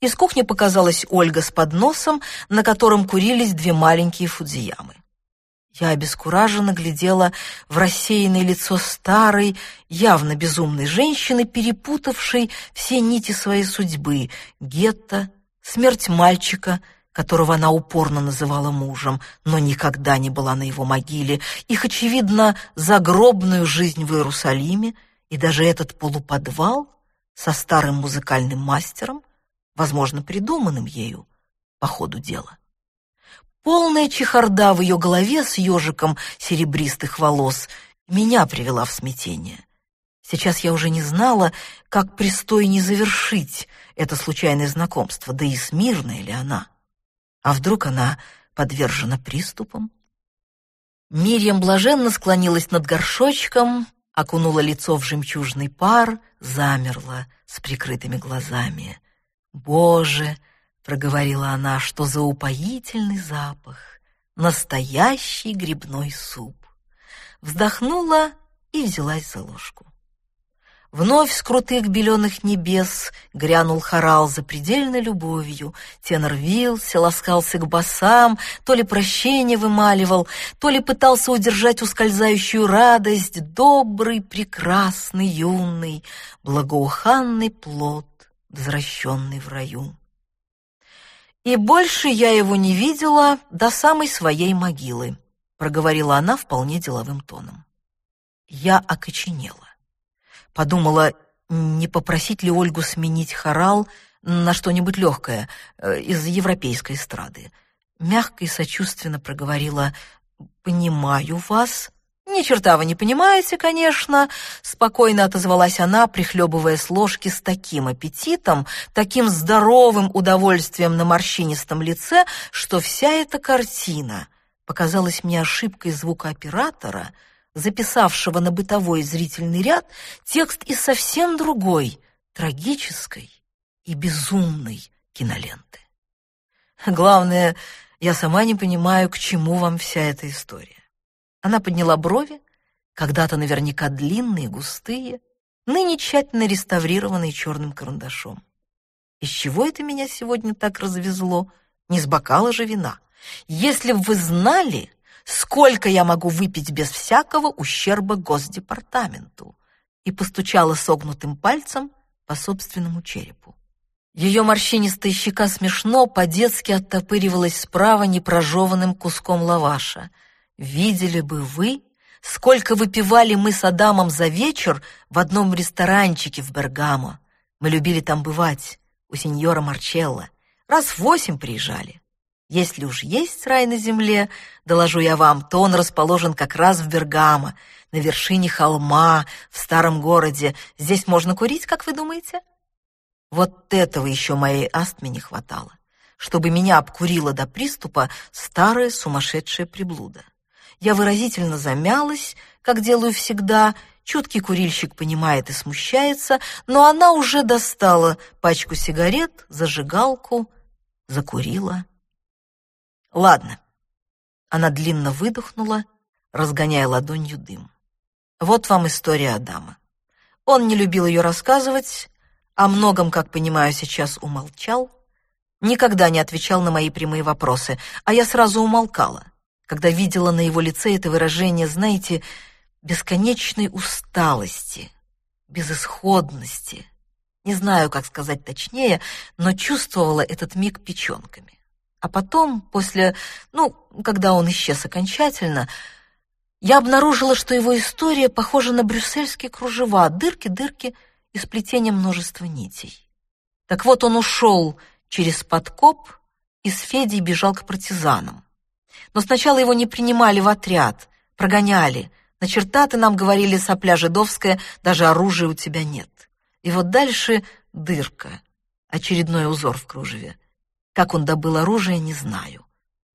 Из кухни показалась Ольга с подносом, на котором курились две маленькие фудзиямы. Я обескураженно глядела в рассеянное лицо старой, явно безумной женщины, перепутавшей все нити своей судьбы — гетто, смерть мальчика, которого она упорно называла мужем, но никогда не была на его могиле, их, очевидно, загробную жизнь в Иерусалиме и даже этот полуподвал со старым музыкальным мастером, возможно, придуманным ею по ходу дела. Полная чехарда в ее голове с ежиком серебристых волос меня привела в смятение. Сейчас я уже не знала, как пристойнее завершить это случайное знакомство, да и смирная ли она. А вдруг она подвержена приступам? Мирьям блаженно склонилась над горшочком, окунула лицо в жемчужный пар, замерла с прикрытыми глазами. «Боже!» проговорила она, что за упоительный запах, настоящий грибной суп. Вздохнула и взялась за ложку. Вновь с крутых беленых небес грянул хорал за предельной любовью. Тенор вился, ласкался к басам, то ли прощение вымаливал, то ли пытался удержать ускользающую радость. Добрый, прекрасный, юный, благоуханный плод, возвращенный в раю. «И больше я его не видела до самой своей могилы», проговорила она вполне деловым тоном. Я окоченела. Подумала, не попросить ли Ольгу сменить хорал на что-нибудь легкое э, из европейской эстрады. Мягко и сочувственно проговорила «Понимаю вас, «Ни черта вы не понимаете, конечно», — спокойно отозвалась она, прихлебывая с ложки с таким аппетитом, таким здоровым удовольствием на морщинистом лице, что вся эта картина показалась мне ошибкой звукооператора, записавшего на бытовой зрительный ряд текст из совсем другой, трагической и безумной киноленты. Главное, я сама не понимаю, к чему вам вся эта история. Она подняла брови, когда-то наверняка длинные, густые, ныне тщательно реставрированные черным карандашом. Из чего это меня сегодня так развезло? Не с бокала же вина. Если бы вы знали, сколько я могу выпить без всякого ущерба Госдепартаменту, и постучала согнутым пальцем по собственному черепу. Ее морщинистая щека смешно по-детски оттопыривалась справа непрожеванным куском лаваша — Видели бы вы, сколько выпивали мы с Адамом за вечер в одном ресторанчике в Бергамо. Мы любили там бывать, у сеньора Марчелло. Раз в восемь приезжали. Если уж есть рай на земле, доложу я вам, то он расположен как раз в Бергамо, на вершине холма, в старом городе. Здесь можно курить, как вы думаете? Вот этого еще моей астме не хватало, чтобы меня обкурила до приступа старая сумасшедшая приблуда. Я выразительно замялась, как делаю всегда. Чуткий курильщик понимает и смущается, но она уже достала пачку сигарет, зажигалку, закурила. Ладно. Она длинно выдохнула, разгоняя ладонью дым. Вот вам история Адама. Он не любил ее рассказывать, о многом, как понимаю, сейчас умолчал, никогда не отвечал на мои прямые вопросы, а я сразу умолкала — когда видела на его лице это выражение, знаете, бесконечной усталости, безысходности. Не знаю, как сказать точнее, но чувствовала этот миг печенками. А потом, после, ну, когда он исчез окончательно, я обнаружила, что его история похожа на брюссельские кружева, дырки, дырки и сплетение множества нитей. Так вот, он ушел через подкоп и с Федей бежал к партизанам. Но сначала его не принимали в отряд, прогоняли. На чертаты нам говорили сопля жидовская, даже оружия у тебя нет. И вот дальше дырка, очередной узор в кружеве. Как он добыл оружие, не знаю.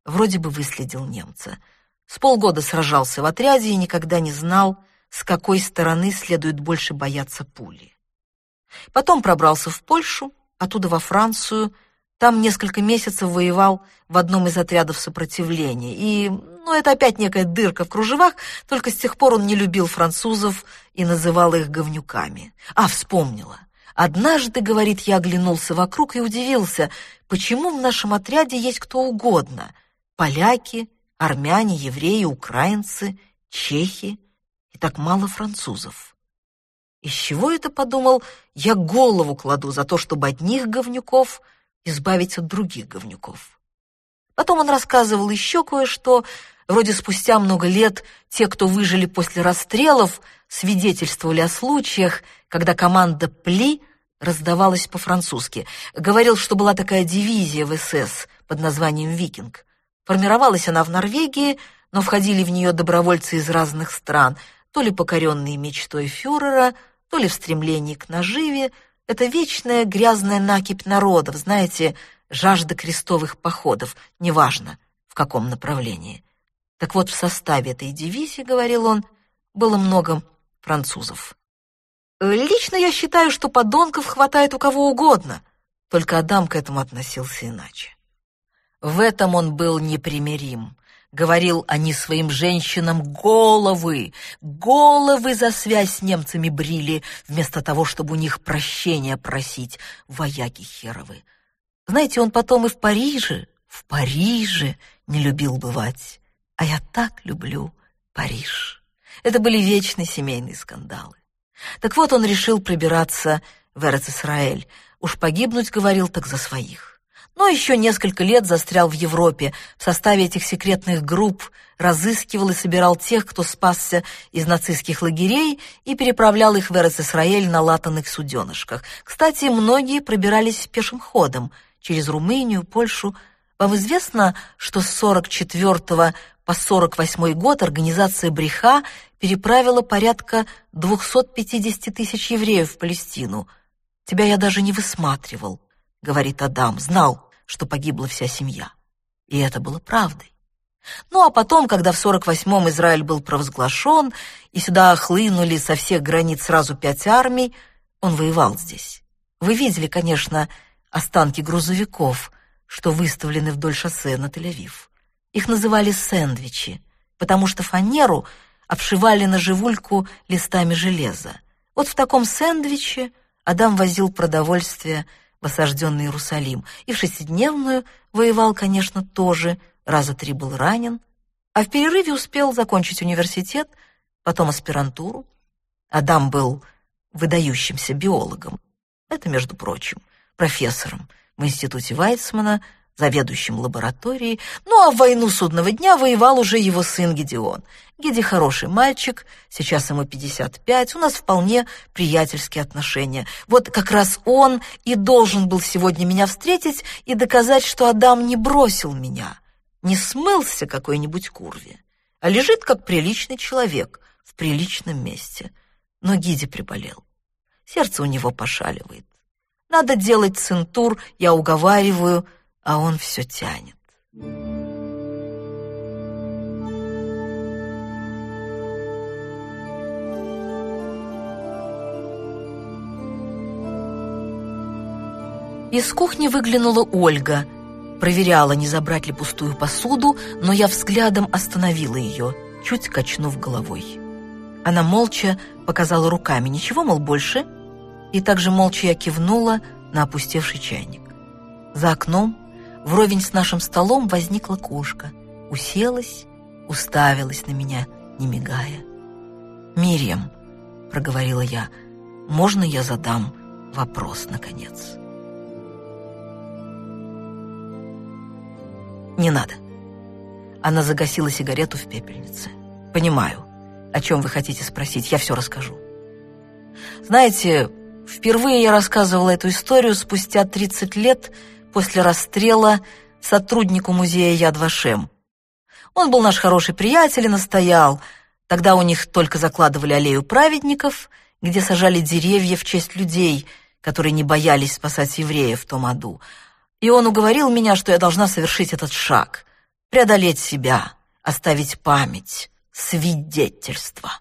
Вроде бы выследил немца. С полгода сражался в отряде и никогда не знал, с какой стороны следует больше бояться пули. Потом пробрался в Польшу, оттуда во Францию, там несколько месяцев воевал в одном из отрядов сопротивления. И, ну, это опять некая дырка в кружевах, только с тех пор он не любил французов и называл их говнюками. А, вспомнила. Однажды, говорит, я оглянулся вокруг и удивился, почему в нашем отряде есть кто угодно. Поляки, армяне, евреи, украинцы, чехи и так мало французов. Из чего это, подумал, я голову кладу за то, чтобы одних говнюков избавить от других говнюков. Потом он рассказывал еще кое-что, вроде спустя много лет те, кто выжили после расстрелов, свидетельствовали о случаях, когда команда «Пли» раздавалась по-французски. Говорил, что была такая дивизия в СС под названием «Викинг». Формировалась она в Норвегии, но входили в нее добровольцы из разных стран, то ли покоренные мечтой фюрера, то ли в стремлении к наживе. Это вечная грязная накипь народов, знаете, жажда крестовых походов, неважно, в каком направлении. Так вот, в составе этой дивизии, говорил он, было много французов. Лично я считаю, что подонков хватает у кого угодно, только Адам к этому относился иначе. В этом он был непримирим. Говорил они своим женщинам головы, головы за связь с немцами брили, вместо того, чтобы у них прощения просить, вояки херовы. Знаете, он потом и в Париже, в Париже не любил бывать. А я так люблю Париж. Это были вечные семейные скандалы. Так вот, он решил пробираться в Эрец-Исраэль. Уж погибнуть, говорил, так за своих. Но еще несколько лет застрял в Европе, в составе этих секретных групп, разыскивал и собирал тех, кто спасся из нацистских лагерей и переправлял их в Эрец-Исраэль на латанных суденышках. Кстати, многие пробирались пешим ходом – через Румынию, Польшу. Вам известно, что с 44 по 48 год организация Бреха переправила порядка 250 тысяч евреев в Палестину. Тебя я даже не высматривал, говорит Адам, знал, что погибла вся семья. И это было правдой. Ну а потом, когда в 48-м Израиль был провозглашен, и сюда хлынули со всех границ сразу пять армий, он воевал здесь. Вы видели, конечно, останки грузовиков, что выставлены вдоль шоссе на Тель-Авив. Их называли сэндвичи, потому что фанеру обшивали на живульку листами железа. Вот в таком сэндвиче Адам возил продовольствие в осажденный Иерусалим. И в шестидневную воевал, конечно, тоже, раза три был ранен, а в перерыве успел закончить университет, потом аспирантуру. Адам был выдающимся биологом. Это, между прочим, профессором в институте Вайцмана, заведующим лабораторией, ну а в войну судного дня воевал уже его сын Гедеон. Геди хороший мальчик, сейчас ему 55, у нас вполне приятельские отношения. Вот как раз он и должен был сегодня меня встретить и доказать, что Адам не бросил меня, не смылся какой-нибудь курве, а лежит как приличный человек в приличном месте. Но Гиди приболел. Сердце у него пошаливает. Надо делать центур, я уговариваю, а он все тянет. Из кухни выглянула Ольга. Проверяла, не забрать ли пустую посуду, но я взглядом остановила ее, чуть качнув головой. Она молча показала руками. «Ничего, мол, больше?» и также молча я кивнула на опустевший чайник. За окном, вровень с нашим столом, возникла кошка, уселась, уставилась на меня, не мигая. «Мириам», — проговорила я, — «можно я задам вопрос, наконец?» «Не надо». Она загасила сигарету в пепельнице. «Понимаю, о чем вы хотите спросить, я все расскажу. Знаете, Впервые я рассказывала эту историю спустя 30 лет после расстрела сотруднику музея Яд Вашем. Он был наш хороший приятель и настоял. Тогда у них только закладывали аллею праведников, где сажали деревья в честь людей, которые не боялись спасать евреев в том аду. И он уговорил меня, что я должна совершить этот шаг, преодолеть себя, оставить память, свидетельство.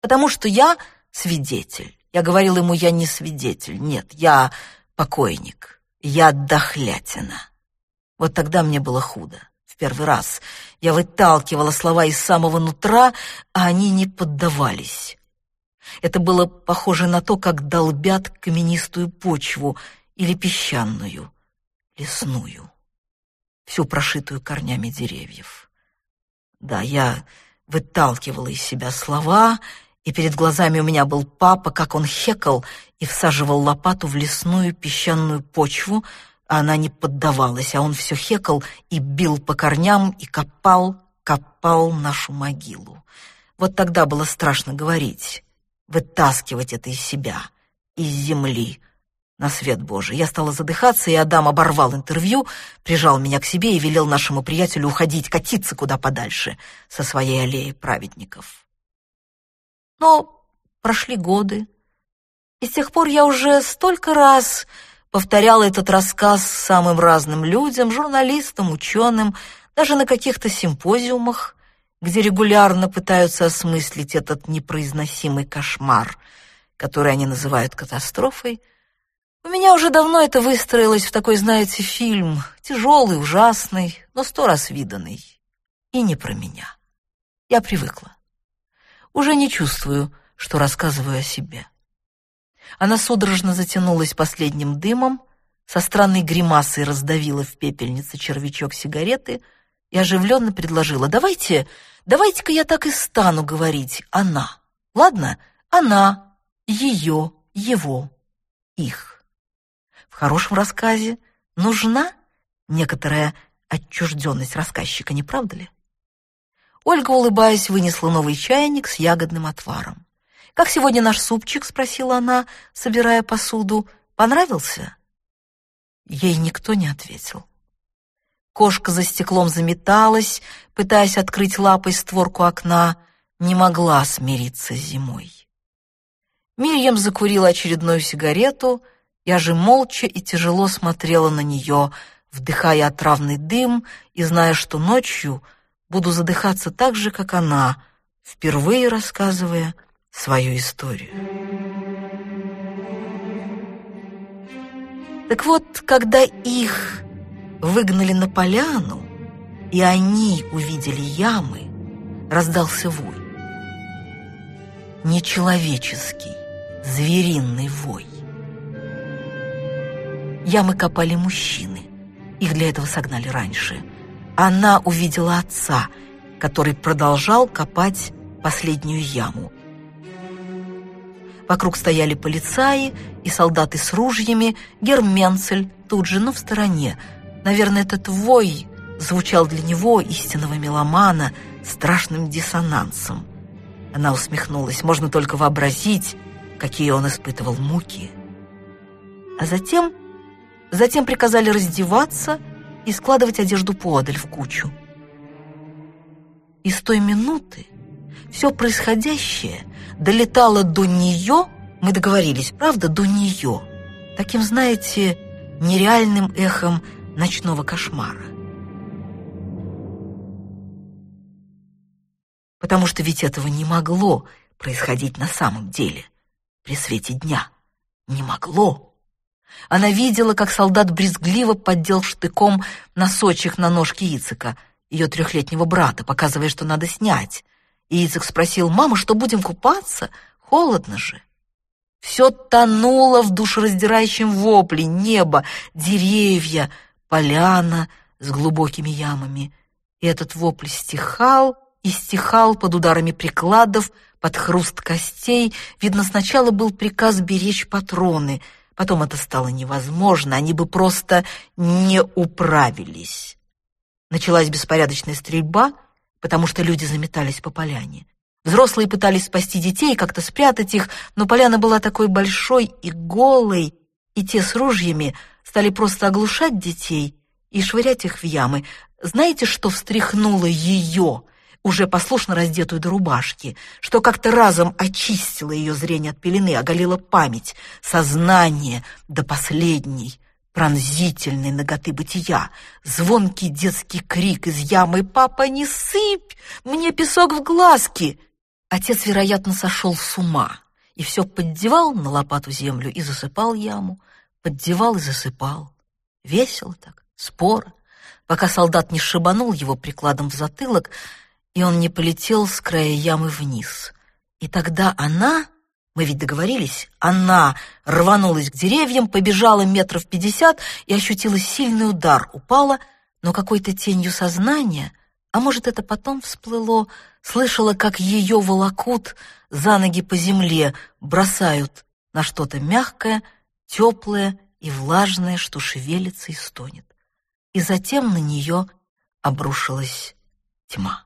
Потому что я свидетель. Я говорил ему, я не свидетель, нет, я покойник, я дохлятина. Вот тогда мне было худо. В первый раз я выталкивала слова из самого нутра, а они не поддавались. Это было похоже на то, как долбят каменистую почву или песчаную, лесную, всю прошитую корнями деревьев. Да, я выталкивала из себя слова, и перед глазами у меня был папа, как он хекал и всаживал лопату в лесную песчаную почву, а она не поддавалась, а он все хекал и бил по корням и копал, копал нашу могилу. Вот тогда было страшно говорить, вытаскивать это из себя, из земли, на свет Божий. Я стала задыхаться, и Адам оборвал интервью, прижал меня к себе и велел нашему приятелю уходить, катиться куда подальше со своей аллеей праведников. Но прошли годы, и с тех пор я уже столько раз повторяла этот рассказ самым разным людям, журналистам, ученым, даже на каких-то симпозиумах, где регулярно пытаются осмыслить этот непроизносимый кошмар, который они называют катастрофой — у меня уже давно это выстроилось в такой, знаете, фильм, тяжелый, ужасный, но сто раз виданный. И не про меня. Я привыкла. Уже не чувствую, что рассказываю о себе. Она судорожно затянулась последним дымом, со странной гримасой раздавила в пепельнице червячок сигареты и оживленно предложила, «Давайте, давайте-ка я так и стану говорить «она». Ладно? Она, ее, его, их». В хорошем рассказе нужна некоторая отчужденность рассказчика, не правда ли? Ольга, улыбаясь, вынесла новый чайник с ягодным отваром. «Как сегодня наш супчик?» — спросила она, собирая посуду. «Понравился?» Ей никто не ответил. Кошка за стеклом заметалась, пытаясь открыть лапой створку окна, не могла смириться с зимой. Мирьям закурила очередную сигарету — я же молча и тяжело смотрела на нее, вдыхая отравный дым и зная, что ночью буду задыхаться так же, как она, впервые рассказывая свою историю. Так вот, когда их выгнали на поляну, и они увидели ямы, раздался вой. Нечеловеческий, звериный вой. Ямы копали мужчины. Их для этого согнали раньше. Она увидела отца, который продолжал копать последнюю яму. Вокруг стояли полицаи и солдаты с ружьями, Герменцель тут же, но в стороне. Наверное, этот вой звучал для него, истинного меломана, страшным диссонансом. Она усмехнулась. Можно только вообразить, какие он испытывал муки. А затем Затем приказали раздеваться и складывать одежду подаль в кучу. И с той минуты все происходящее долетало до нее, мы договорились, правда, до нее, таким, знаете, нереальным эхом ночного кошмара. Потому что ведь этого не могло происходить на самом деле при свете дня. Не могло. Она видела, как солдат брезгливо поддел штыком носочек на ножке Ицика, ее трехлетнего брата, показывая, что надо снять. И Ицик спросил, «Мама, что, будем купаться? Холодно же». Все тонуло в душераздирающем вопле, небо, деревья, поляна с глубокими ямами. И этот вопль стихал и стихал под ударами прикладов, под хруст костей. Видно, сначала был приказ беречь патроны — Потом это стало невозможно, они бы просто не управились. Началась беспорядочная стрельба, потому что люди заметались по поляне. Взрослые пытались спасти детей, как-то спрятать их, но поляна была такой большой и голой, и те с ружьями стали просто оглушать детей и швырять их в ямы. Знаете, что встряхнуло ее уже послушно раздетую до рубашки, что как-то разом очистило ее зрение от пелены, оголило память, сознание до последней, пронзительной ноготы бытия, звонкий детский крик из ямы «Папа, не сыпь! Мне песок в глазки!» Отец, вероятно, сошел с ума и все поддевал на лопату землю и засыпал яму, поддевал и засыпал. Весело так, споро, пока солдат не шибанул его прикладом в затылок, и он не полетел с края ямы вниз. И тогда она Мы ведь договорились. Она рванулась к деревьям, побежала метров пятьдесят и ощутила сильный удар. Упала, но какой-то тенью сознания, а может, это потом всплыло, слышала, как ее волокут за ноги по земле, бросают на что-то мягкое, теплое и влажное, что шевелится и стонет. И затем на нее обрушилась тьма.